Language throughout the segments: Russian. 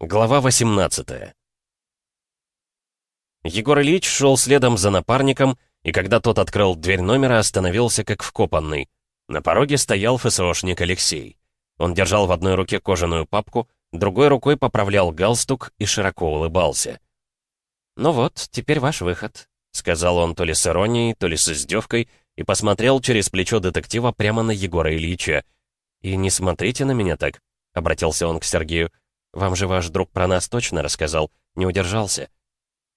Глава 18 Егор Ильич шел следом за напарником, и когда тот открыл дверь номера, остановился как вкопанный. На пороге стоял ФСОшник Алексей. Он держал в одной руке кожаную папку, другой рукой поправлял галстук и широко улыбался. «Ну вот, теперь ваш выход», — сказал он то ли с иронией, то ли с издевкой, и посмотрел через плечо детектива прямо на Егора Ильича. «И не смотрите на меня так», — обратился он к Сергею. Вам же ваш друг про нас точно рассказал, не удержался».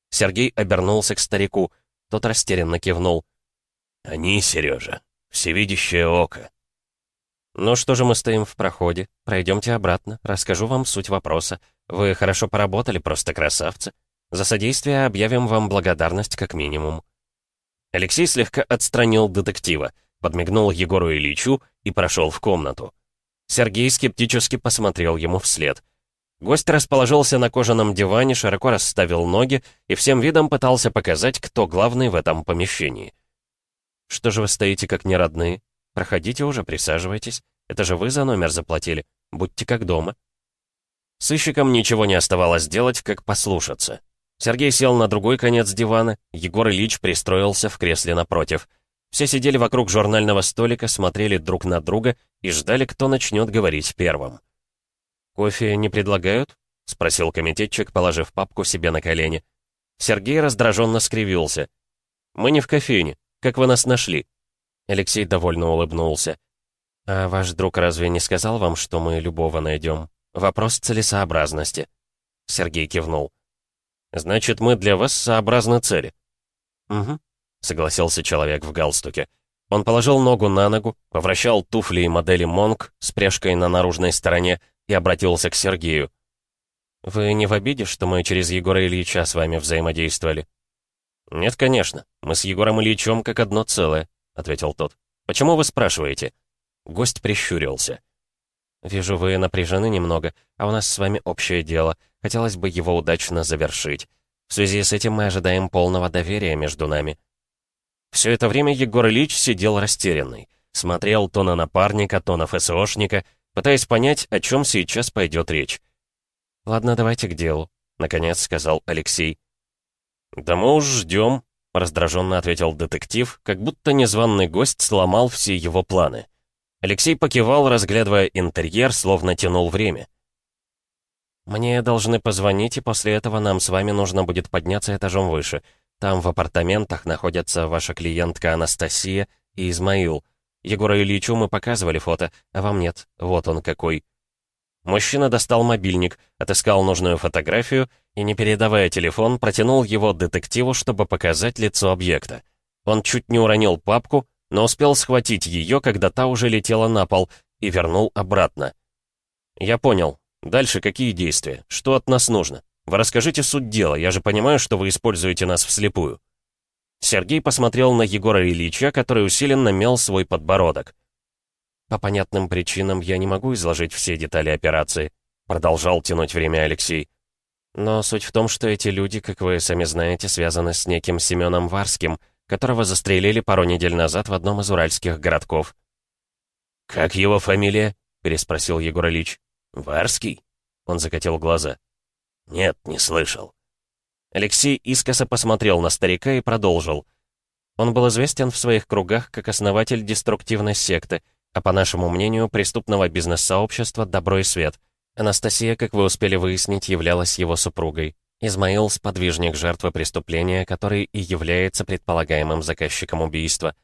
Сергей обернулся к старику. Тот растерянно кивнул. «Они, Сережа, всевидящее око». «Ну что же мы стоим в проходе? Пройдемте обратно, расскажу вам суть вопроса. Вы хорошо поработали, просто красавцы. За содействие объявим вам благодарность как минимум». Алексей слегка отстранил детектива, подмигнул Егору Ильичу и прошел в комнату. Сергей скептически посмотрел ему вслед. Гость расположился на кожаном диване, широко расставил ноги и всем видом пытался показать, кто главный в этом помещении. «Что же вы стоите как неродные? Проходите уже, присаживайтесь. Это же вы за номер заплатили. Будьте как дома». Сыщикам ничего не оставалось делать, как послушаться. Сергей сел на другой конец дивана, Егор Ильич пристроился в кресле напротив. Все сидели вокруг журнального столика, смотрели друг на друга и ждали, кто начнет говорить первым. «Кофе не предлагают?» — спросил комитетчик, положив папку себе на колени. Сергей раздраженно скривился. «Мы не в кофейне. Как вы нас нашли?» Алексей довольно улыбнулся. «А ваш друг разве не сказал вам, что мы любого найдем? Вопрос целесообразности». Сергей кивнул. «Значит, мы для вас сообразны цели». «Угу», — согласился человек в галстуке. Он положил ногу на ногу, повращал туфли и модели Монк с пряжкой на наружной стороне и обратился к Сергею. «Вы не в обиде, что мы через Егора Ильича с вами взаимодействовали?» «Нет, конечно. Мы с Егором Ильичем как одно целое», — ответил тот. «Почему вы спрашиваете?» Гость прищурился. «Вижу, вы напряжены немного, а у нас с вами общее дело. Хотелось бы его удачно завершить. В связи с этим мы ожидаем полного доверия между нами». Все это время Егор Ильич сидел растерянный. Смотрел то на напарника, то на ФСОшника, пытаясь понять, о чем сейчас пойдет речь. «Ладно, давайте к делу», — наконец сказал Алексей. «Да мы уж ждем», — раздраженно ответил детектив, как будто незваный гость сломал все его планы. Алексей покивал, разглядывая интерьер, словно тянул время. «Мне должны позвонить, и после этого нам с вами нужно будет подняться этажом выше. Там в апартаментах находятся ваша клиентка Анастасия и Измаил. Егора Ильичу мы показывали фото, а вам нет. Вот он какой. Мужчина достал мобильник, отыскал нужную фотографию и, не передавая телефон, протянул его детективу, чтобы показать лицо объекта. Он чуть не уронил папку, но успел схватить ее, когда та уже летела на пол, и вернул обратно. «Я понял. Дальше какие действия? Что от нас нужно? Вы расскажите суть дела, я же понимаю, что вы используете нас вслепую». Сергей посмотрел на Егора Ильича, который усиленно мел свой подбородок. «По понятным причинам я не могу изложить все детали операции», продолжал тянуть время Алексей. «Но суть в том, что эти люди, как вы сами знаете, связаны с неким Семеном Варским, которого застрелили пару недель назад в одном из уральских городков». «Как его фамилия?» — переспросил Егор Ильич. «Варский?» Он закатил глаза. «Нет, не слышал». Алексей искоса посмотрел на старика и продолжил. Он был известен в своих кругах как основатель деструктивной секты, а по нашему мнению, преступного бизнес-сообщества «Добро и свет». Анастасия, как вы успели выяснить, являлась его супругой. Измаил — сподвижник жертвы преступления, который и является предполагаемым заказчиком убийства.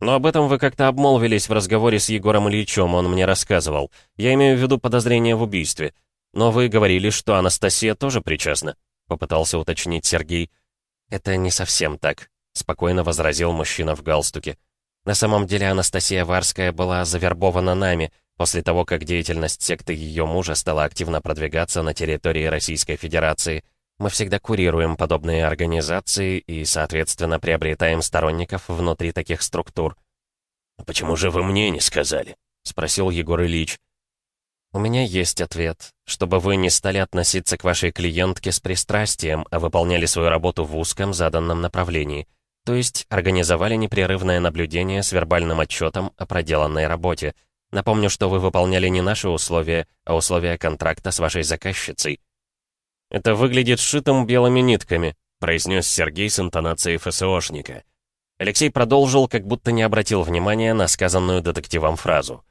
Но об этом вы как-то обмолвились в разговоре с Егором Ильичем, он мне рассказывал. Я имею в виду подозрение в убийстве. Но вы говорили, что Анастасия тоже причастна попытался уточнить Сергей. «Это не совсем так», — спокойно возразил мужчина в галстуке. «На самом деле Анастасия Варская была завербована нами после того, как деятельность секты ее мужа стала активно продвигаться на территории Российской Федерации. Мы всегда курируем подобные организации и, соответственно, приобретаем сторонников внутри таких структур». «Почему же вы мне не сказали?» — спросил Егор Ильич. «У меня есть ответ. Чтобы вы не стали относиться к вашей клиентке с пристрастием, а выполняли свою работу в узком заданном направлении. То есть организовали непрерывное наблюдение с вербальным отчетом о проделанной работе. Напомню, что вы выполняли не наши условия, а условия контракта с вашей заказчицей». «Это выглядит сшитым белыми нитками», — произнес Сергей с интонацией ФСОшника. Алексей продолжил, как будто не обратил внимания на сказанную детективом фразу.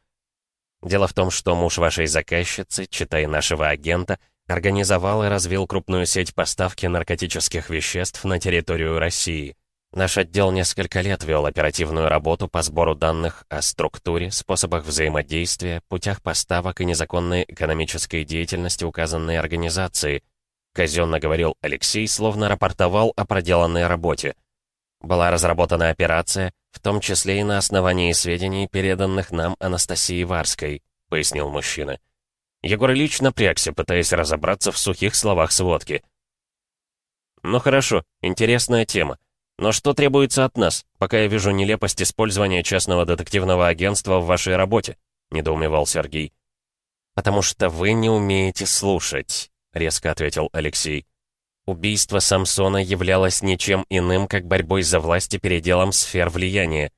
«Дело в том, что муж вашей заказчицы, читай нашего агента, организовал и развил крупную сеть поставки наркотических веществ на территорию России. Наш отдел несколько лет вел оперативную работу по сбору данных о структуре, способах взаимодействия, путях поставок и незаконной экономической деятельности указанной организации. Казенно говорил Алексей, словно рапортовал о проделанной работе. Была разработана операция, в том числе и на основании сведений, переданных нам Анастасией Варской, пояснил мужчина. Егор Ильич напрягся, пытаясь разобраться в сухих словах сводки. «Ну хорошо, интересная тема. Но что требуется от нас, пока я вижу нелепость использования частного детективного агентства в вашей работе?» — недоумевал Сергей. «Потому что вы не умеете слушать», — резко ответил Алексей. Убийство Самсона являлось ничем иным, как борьбой за власть и переделом сфер влияния.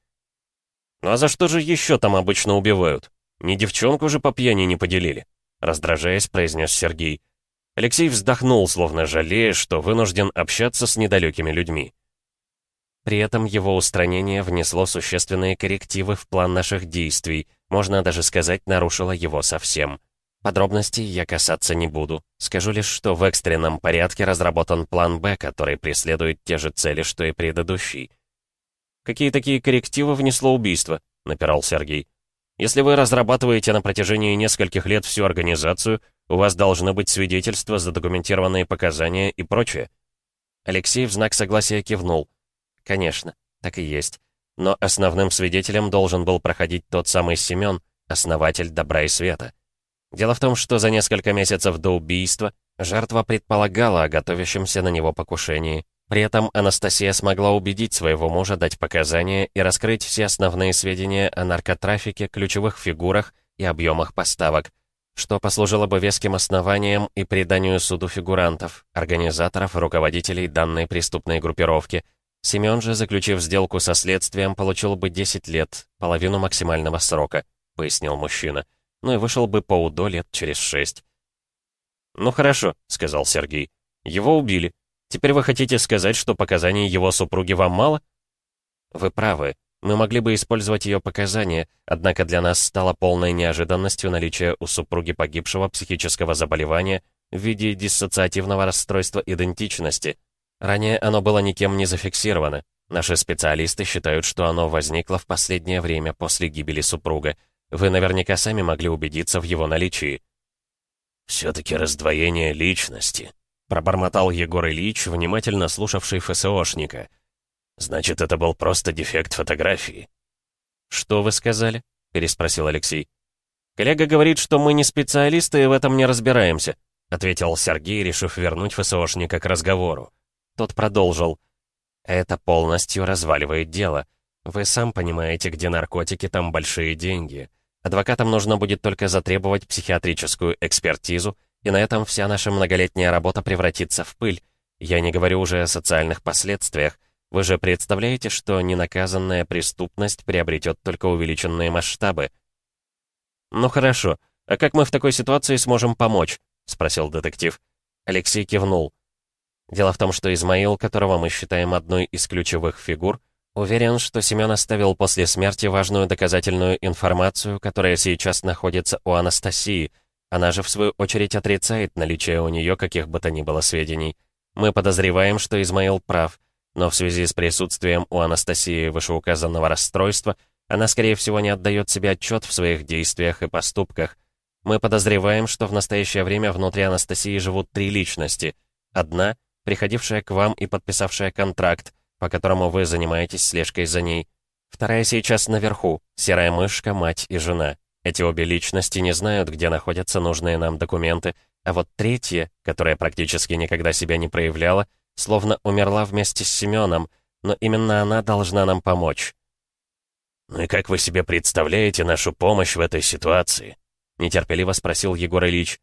«Ну а за что же еще там обычно убивают? Ни девчонку же по пьяни не поделили?» Раздражаясь, произнес Сергей. Алексей вздохнул, словно жалея, что вынужден общаться с недалекими людьми. При этом его устранение внесло существенные коррективы в план наших действий, можно даже сказать, нарушило его совсем. Подробностей я касаться не буду. Скажу лишь, что в экстренном порядке разработан план «Б», который преследует те же цели, что и предыдущий. «Какие такие коррективы внесло убийство?» — напирал Сергей. «Если вы разрабатываете на протяжении нескольких лет всю организацию, у вас должны быть свидетельства, задокументированные показания и прочее». Алексей в знак согласия кивнул — Конечно, так и есть. Но основным свидетелем должен был проходить тот самый Семен, основатель добра и света. Дело в том, что за несколько месяцев до убийства жертва предполагала о готовящемся на него покушении. При этом Анастасия смогла убедить своего мужа дать показания и раскрыть все основные сведения о наркотрафике, ключевых фигурах и объемах поставок, что послужило бы веским основанием и преданию суду фигурантов, организаторов, руководителей данной преступной группировки – Семён же, заключив сделку со следствием, получил бы 10 лет, половину максимального срока, пояснил мужчина. Ну и вышел бы по УДО лет через шесть. «Ну хорошо», — сказал Сергей. «Его убили. Теперь вы хотите сказать, что показаний его супруги вам мало?» «Вы правы. Мы могли бы использовать ее показания, однако для нас стало полной неожиданностью наличие у супруги погибшего психического заболевания в виде диссоциативного расстройства идентичности — Ранее оно было никем не зафиксировано. Наши специалисты считают, что оно возникло в последнее время после гибели супруга. Вы наверняка сами могли убедиться в его наличии. «Все-таки раздвоение личности», — пробормотал Егор Ильич, внимательно слушавший ФСОшника. «Значит, это был просто дефект фотографии». «Что вы сказали?» — переспросил Алексей. «Коллега говорит, что мы не специалисты и в этом не разбираемся», — ответил Сергей, решив вернуть ФСОшника к разговору. Тот продолжил. «Это полностью разваливает дело. Вы сам понимаете, где наркотики, там большие деньги. Адвокатам нужно будет только затребовать психиатрическую экспертизу, и на этом вся наша многолетняя работа превратится в пыль. Я не говорю уже о социальных последствиях. Вы же представляете, что ненаказанная преступность приобретет только увеличенные масштабы?» «Ну хорошо. А как мы в такой ситуации сможем помочь?» — спросил детектив. Алексей кивнул. Дело в том, что Измаил, которого мы считаем одной из ключевых фигур, уверен, что Семен оставил после смерти важную доказательную информацию, которая сейчас находится у Анастасии. Она же, в свою очередь, отрицает наличие у нее каких бы то ни было сведений. Мы подозреваем, что Измаил прав, но в связи с присутствием у Анастасии вышеуказанного расстройства, она, скорее всего, не отдает себе отчет в своих действиях и поступках. Мы подозреваем, что в настоящее время внутри Анастасии живут три личности. Одна — приходившая к вам и подписавшая контракт, по которому вы занимаетесь слежкой за ней. Вторая сейчас наверху, серая мышка, мать и жена. Эти обе личности не знают, где находятся нужные нам документы, а вот третья, которая практически никогда себя не проявляла, словно умерла вместе с Семеном, но именно она должна нам помочь. «Ну и как вы себе представляете нашу помощь в этой ситуации?» — нетерпеливо спросил Егор Ильич.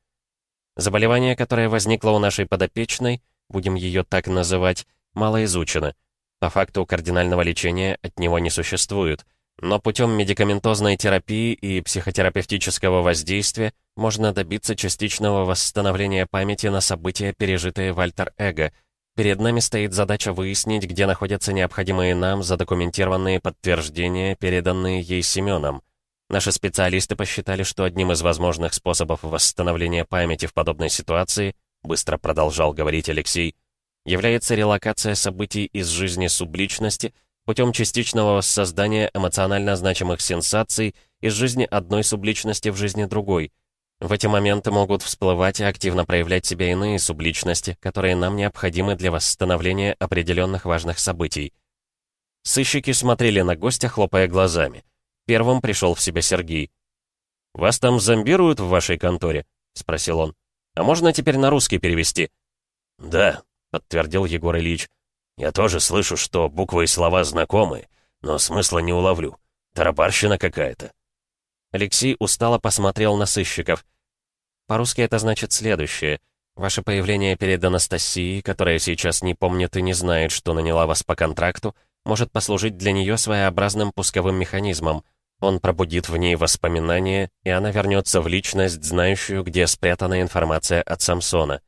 Заболевание, которое возникло у нашей подопечной — будем ее так называть, мало изучено. По факту кардинального лечения от него не существует. Но путем медикаментозной терапии и психотерапевтического воздействия можно добиться частичного восстановления памяти на события, пережитые в альтер-эго. Перед нами стоит задача выяснить, где находятся необходимые нам задокументированные подтверждения, переданные ей Семеном. Наши специалисты посчитали, что одним из возможных способов восстановления памяти в подобной ситуации, быстро продолжал говорить Алексей, является релокация событий из жизни субличности – путем частичного воссоздания эмоционально значимых сенсаций из жизни одной субличности в жизни другой. В эти моменты могут всплывать и активно проявлять себя иные субличности, которые нам необходимы для восстановления определенных важных событий. Сыщики смотрели на гостя, хлопая глазами. Первым пришел в себя Сергей. «Вас там зомбируют в вашей конторе?» — спросил он. «А можно теперь на русский перевести?» «Да», — подтвердил Егор Ильич. Я тоже слышу, что буквы и слова знакомы, но смысла не уловлю. Тарабарщина какая-то. Алексей устало посмотрел на сыщиков. По-русски это значит следующее. Ваше появление перед Анастасией, которая сейчас не помнит и не знает, что наняла вас по контракту, может послужить для нее своеобразным пусковым механизмом. Он пробудит в ней воспоминания, и она вернется в личность, знающую, где спрятана информация от Самсона.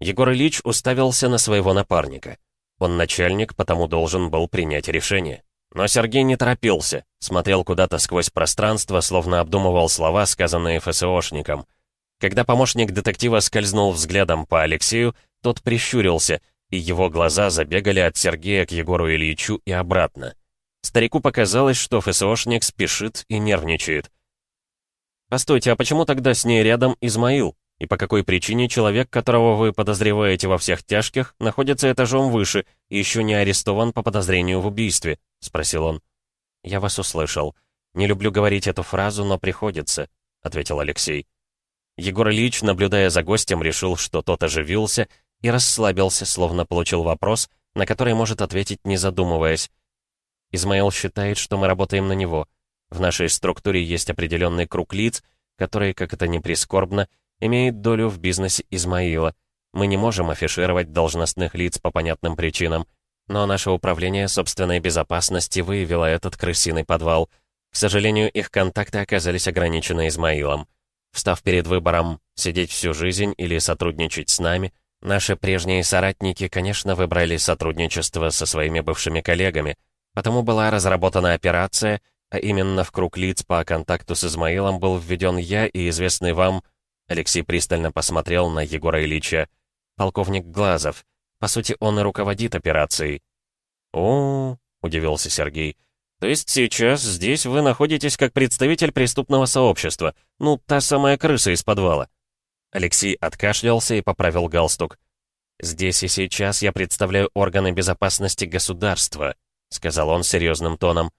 Егор Ильич уставился на своего напарника. Он начальник, потому должен был принять решение. Но Сергей не торопился, смотрел куда-то сквозь пространство, словно обдумывал слова, сказанные ФСОшником. Когда помощник детектива скользнул взглядом по Алексею, тот прищурился, и его глаза забегали от Сергея к Егору Ильичу и обратно. Старику показалось, что ФСОшник спешит и нервничает. «Постойте, а почему тогда с ней рядом Измаил?» И по какой причине человек, которого вы подозреваете во всех тяжких, находится этажом выше и еще не арестован по подозрению в убийстве?» — спросил он. «Я вас услышал. Не люблю говорить эту фразу, но приходится», — ответил Алексей. Егор Ильич, наблюдая за гостем, решил, что тот оживился и расслабился, словно получил вопрос, на который может ответить, не задумываясь. Измаил считает, что мы работаем на него. В нашей структуре есть определенный круг лиц, которые, как это ни прискорбно, имеет долю в бизнесе Измаила. Мы не можем афишировать должностных лиц по понятным причинам, но наше управление собственной безопасности выявило этот крысиный подвал. К сожалению, их контакты оказались ограничены Измаилом. Встав перед выбором сидеть всю жизнь или сотрудничать с нами, наши прежние соратники, конечно, выбрали сотрудничество со своими бывшими коллегами, потому была разработана операция, а именно в круг лиц по контакту с Измаилом был введен я и известный вам Алексей пристально посмотрел на Егора Ильича. «Полковник Глазов. По сути, он и руководит операцией». «О, — удивился Сергей, — то есть сейчас здесь вы находитесь как представитель преступного сообщества, ну, та самая крыса из подвала». Алексей откашлялся и поправил галстук. «Здесь и сейчас я представляю органы безопасности государства», — сказал он серьезным тоном.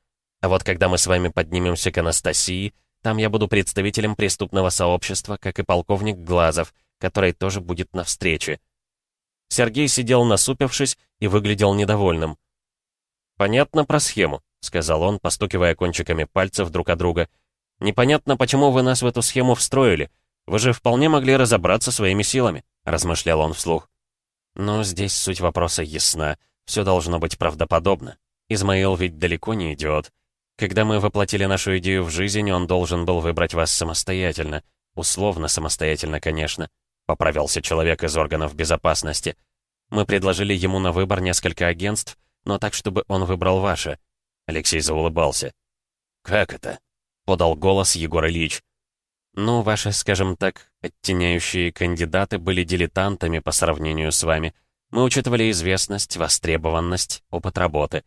«А вот когда мы с вами поднимемся к Анастасии, там я буду представителем преступного сообщества, как и полковник Глазов, который тоже будет на встрече. Сергей сидел насупившись и выглядел недовольным. «Понятно про схему», — сказал он, постукивая кончиками пальцев друг от друга. «Непонятно, почему вы нас в эту схему встроили. Вы же вполне могли разобраться своими силами», — размышлял он вслух. «Но здесь суть вопроса ясна. Все должно быть правдоподобно. Измаил ведь далеко не идиот. Когда мы воплотили нашу идею в жизнь, он должен был выбрать вас самостоятельно. Условно самостоятельно, конечно. Поправился человек из органов безопасности. Мы предложили ему на выбор несколько агентств, но так, чтобы он выбрал ваше. Алексей заулыбался. «Как это?» — подал голос Егор Ильич. «Ну, ваши, скажем так, оттеняющие кандидаты были дилетантами по сравнению с вами. Мы учитывали известность, востребованность, опыт работы».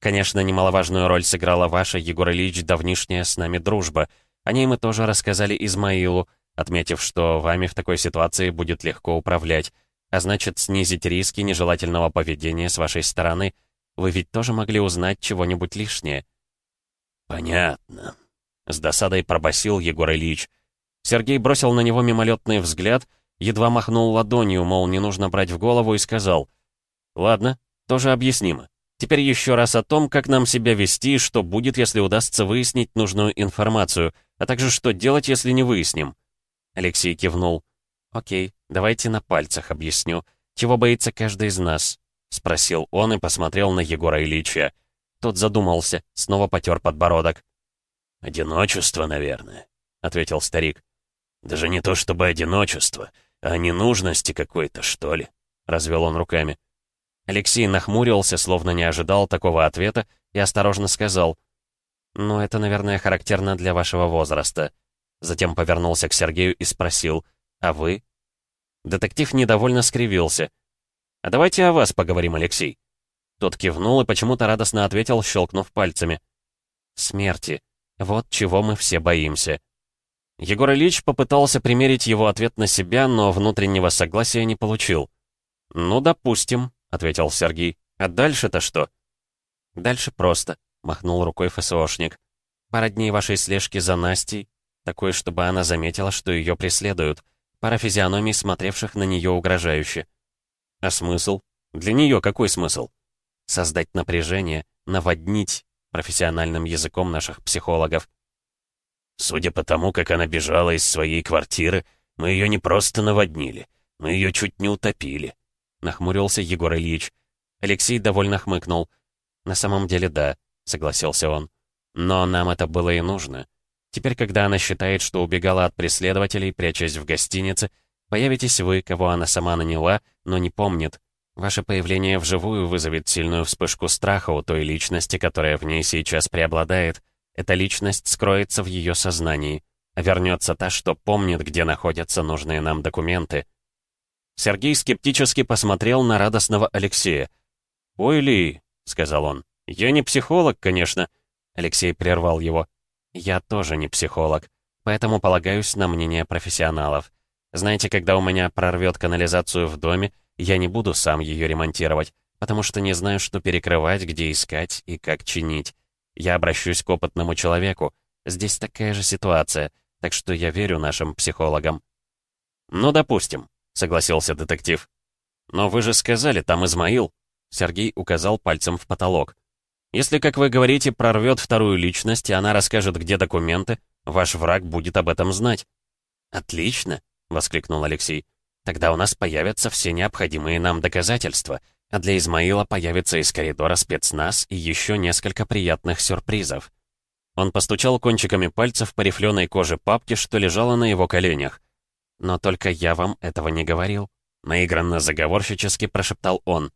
Конечно, немаловажную роль сыграла ваша, Егор Ильич, давнишняя с нами дружба. О ней мы тоже рассказали Измаилу, отметив, что вами в такой ситуации будет легко управлять, а значит, снизить риски нежелательного поведения с вашей стороны. Вы ведь тоже могли узнать чего-нибудь лишнее. «Понятно», — с досадой пробасил Егор Ильич. Сергей бросил на него мимолетный взгляд, едва махнул ладонью, мол, не нужно брать в голову, и сказал, «Ладно, тоже объяснимо. Теперь еще раз о том, как нам себя вести и что будет, если удастся выяснить нужную информацию, а также что делать, если не выясним. Алексей кивнул. «Окей, давайте на пальцах объясню. Чего боится каждый из нас?» — спросил он и посмотрел на Егора Ильича. Тот задумался, снова потер подбородок. «Одиночество, наверное», — ответил старик. «Даже не то чтобы одиночество, а ненужности какой-то, что ли», — развел он руками. Алексей нахмурился, словно не ожидал такого ответа, и осторожно сказал. «Ну, это, наверное, характерно для вашего возраста». Затем повернулся к Сергею и спросил. «А вы?» Детектив недовольно скривился. «А давайте о вас поговорим, Алексей». Тот кивнул и почему-то радостно ответил, щелкнув пальцами. «Смерти. Вот чего мы все боимся». Егор Ильич попытался примерить его ответ на себя, но внутреннего согласия не получил. «Ну, допустим», — ответил Сергей. «А дальше-то что?» «Дальше просто», — махнул рукой ФСОшник. «Пара дней вашей слежки за Настей, такой, чтобы она заметила, что ее преследуют. Пара физиономий, смотревших на нее угрожающе. А смысл? Для нее какой смысл? Создать напряжение, наводнить профессиональным языком наших психологов. Судя по тому, как она бежала из своей квартиры, мы ее не просто наводнили, мы ее чуть не утопили. Нахмурился Егор Ильич. Алексей довольно хмыкнул. «На самом деле, да», — согласился он. «Но нам это было и нужно. Теперь, когда она считает, что убегала от преследователей, прячась в гостинице, появитесь вы, кого она сама наняла, но не помнит. Ваше появление вживую вызовет сильную вспышку страха у той личности, которая в ней сейчас преобладает. Эта личность скроется в ее сознании, а вернется та, что помнит, где находятся нужные нам документы. Сергей скептически посмотрел на радостного Алексея. «Ой, Ли», — сказал он, — «я не психолог, конечно». Алексей прервал его. Я тоже не психолог, поэтому полагаюсь на мнение профессионалов. Знаете, когда у меня прорвет канализацию в доме, я не буду сам ее ремонтировать, потому что не знаю, что перекрывать, где искать и как чинить. Я обращусь к опытному человеку. Здесь такая же ситуация, так что я верю нашим психологам. «Ну, допустим», — согласился детектив. «Но вы же сказали, там Измаил». Сергей указал пальцем в потолок. Если, как вы говорите, прорвет вторую личность, и она расскажет, где документы, ваш враг будет об этом знать». «Отлично!» — воскликнул Алексей. «Тогда у нас появятся все необходимые нам доказательства, а для Измаила появится из коридора спецназ и еще несколько приятных сюрпризов». Он постучал кончиками пальцев по рифленой коже папки, что лежала на его коленях. «Но только я вам этого не говорил», — наигранно заговорщически прошептал он.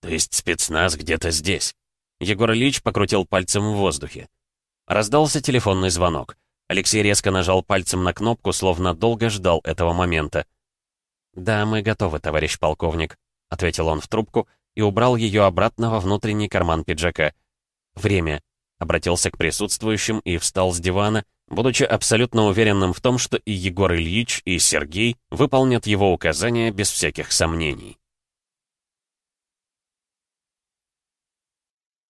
«То есть спецназ где-то здесь?» Егор Ильич покрутил пальцем в воздухе. Раздался телефонный звонок. Алексей резко нажал пальцем на кнопку, словно долго ждал этого момента. «Да, мы готовы, товарищ полковник», — ответил он в трубку и убрал ее обратно во внутренний карман пиджака. «Время», — обратился к присутствующим и встал с дивана, будучи абсолютно уверенным в том, что и Егор Ильич, и Сергей выполнят его указания без всяких сомнений.